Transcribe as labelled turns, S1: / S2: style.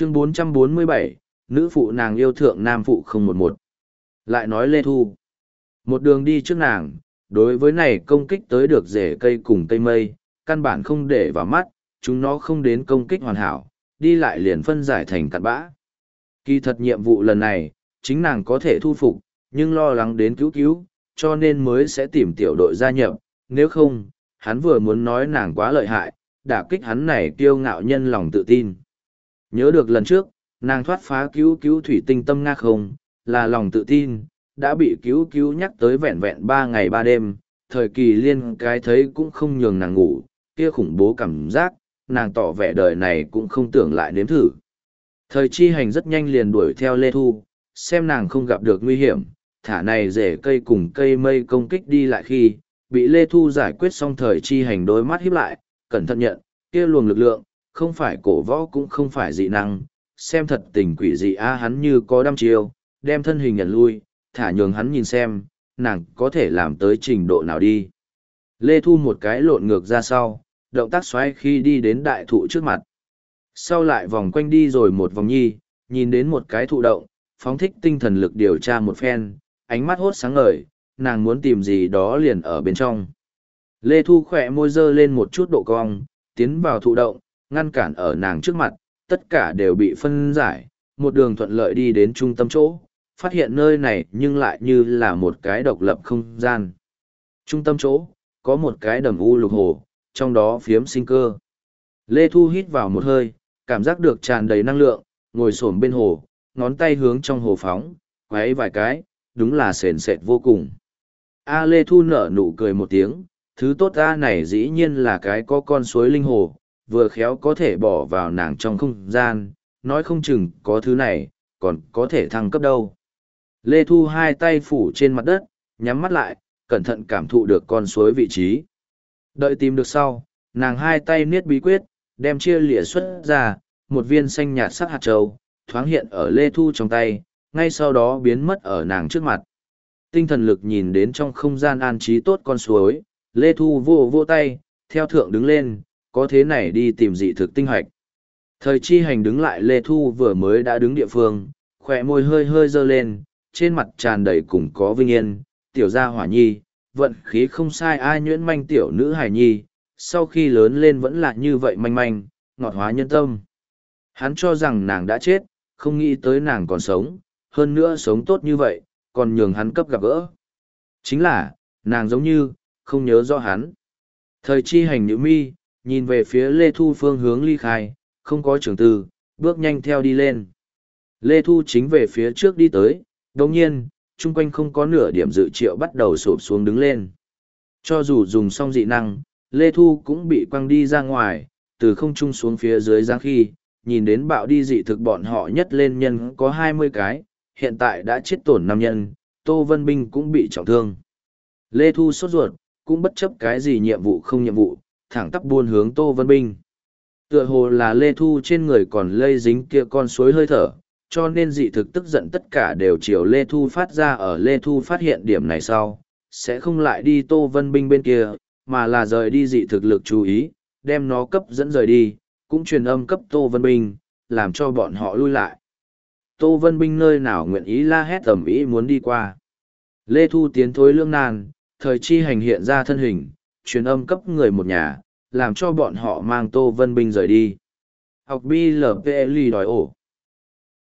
S1: chương 447, nữ phụ nàng yêu thượng nam phụ 011. Lại nói Lê Thu. Một đường đi trước nàng, đối với này công kích tới được rễ cây cùng cây mây, căn bản không để vào mắt, chúng nó không đến công kích hoàn hảo, đi lại liền phân giải thành cặn bã. Kỳ thật nhiệm vụ lần này, chính nàng có thể thu phục, nhưng lo lắng đến cứu cứu, cho nên mới sẽ tìm tiểu đội gia nhập, nếu không, hắn vừa muốn nói nàng quá lợi hại, đả kích hắn này kiêu ngạo nhân lòng tự tin. Nhớ được lần trước, nàng thoát phá cứu cứu thủy tinh tâm nga không, là lòng tự tin, đã bị cứu cứu nhắc tới vẹn vẹn ba ngày ba đêm, thời kỳ liên cái thấy cũng không nhường nàng ngủ, kia khủng bố cảm giác, nàng tỏ vẻ đời này cũng không tưởng lại nếm thử. Thời chi hành rất nhanh liền đuổi theo Lê Thu, xem nàng không gặp được nguy hiểm, thả này rễ cây cùng cây mây công kích đi lại khi, bị Lê Thu giải quyết xong thời chi hành đôi mắt híp lại, cẩn thận nhận, kia luồng lực lượng, không phải cổ võ cũng không phải dị năng, xem thật tình quỷ dị a hắn như có đăm chiêu, đem thân hình nhận lui, thả nhường hắn nhìn xem, nàng có thể làm tới trình độ nào đi. Lê Thu một cái lộn ngược ra sau, động tác xoay khi đi đến đại thụ trước mặt. Sau lại vòng quanh đi rồi một vòng nhi, nhìn đến một cái thụ động, phóng thích tinh thần lực điều tra một phen, ánh mắt hốt sáng ngời, nàng muốn tìm gì đó liền ở bên trong. Lê Thu khỏe môi dơ lên một chút độ cong, tiến vào thụ động, ngăn cản ở nàng trước mặt, tất cả đều bị phân giải, một đường thuận lợi đi đến trung tâm chỗ, phát hiện nơi này nhưng lại như là một cái độc lập không gian. Trung tâm chỗ, có một cái đầm u lục hồ, trong đó phiếm sinh cơ. Lê Thu hít vào một hơi, cảm giác được tràn đầy năng lượng, ngồi xổm bên hồ, ngón tay hướng trong hồ phóng, quấy vài cái, đúng là sền sệt vô cùng. A Lê Thu nở nụ cười một tiếng, thứ tốt A này dĩ nhiên là cái có con suối linh hồ, vừa khéo có thể bỏ vào nàng trong không gian, nói không chừng có thứ này, còn có thể thăng cấp đâu. Lê Thu hai tay phủ trên mặt đất, nhắm mắt lại, cẩn thận cảm thụ được con suối vị trí. Đợi tìm được sau, nàng hai tay niết bí quyết, đem chia lịa xuất ra, một viên xanh nhạt sắc hạt trâu, thoáng hiện ở Lê Thu trong tay, ngay sau đó biến mất ở nàng trước mặt. Tinh thần lực nhìn đến trong không gian an trí tốt con suối, Lê Thu vô vô tay, theo thượng đứng lên, có thế này đi tìm dị thực tinh hoạch. Thời chi hành đứng lại Lê Thu vừa mới đã đứng địa phương, khỏe môi hơi hơi dơ lên, trên mặt tràn đầy cùng có vinh yên, tiểu gia hỏa nhi, vận khí không sai ai nhuyễn manh tiểu nữ hài nhi, sau khi lớn lên vẫn là như vậy manh manh, ngọt hóa nhân tâm. Hắn cho rằng nàng đã chết, không nghĩ tới nàng còn sống, hơn nữa sống tốt như vậy, còn nhường hắn cấp gặp gỡ. Chính là, nàng giống như, không nhớ rõ hắn. Thời chi hành nữ mi, nhìn về phía Lê Thu phương hướng ly khai, không có trường tư, bước nhanh theo đi lên. Lê Thu chính về phía trước đi tới, đồng nhiên, chung quanh không có nửa điểm dự triệu bắt đầu sụp xuống đứng lên. Cho dù dùng xong dị năng, Lê Thu cũng bị quăng đi ra ngoài, từ không trung xuống phía dưới giang khi, nhìn đến bạo đi dị thực bọn họ nhất lên nhân có hai mươi cái, hiện tại đã chết tổn năm nhân, Tô Vân Binh cũng bị trọng thương. Lê Thu sốt ruột, cũng bất chấp cái gì nhiệm vụ không nhiệm vụ, thẳng tắp buôn hướng Tô Vân Binh. Tựa hồ là Lê Thu trên người còn lây dính kia con suối hơi thở, cho nên dị thực tức giận tất cả đều chiều Lê Thu phát ra ở Lê Thu phát hiện điểm này sau, sẽ không lại đi Tô Vân Binh bên kia, mà là rời đi dị thực lực chú ý, đem nó cấp dẫn rời đi, cũng truyền âm cấp Tô Vân Binh, làm cho bọn họ lui lại. Tô Vân Binh nơi nào nguyện ý la hét tầm ý muốn đi qua. Lê Thu tiến thối lương nan, thời chi hành hiện ra thân hình, truyền âm cấp người một nhà, làm cho bọn họ mang Tô Vân Binh rời đi. Học BLPL đòi ổ.